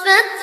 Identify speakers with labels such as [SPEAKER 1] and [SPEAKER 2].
[SPEAKER 1] وصفت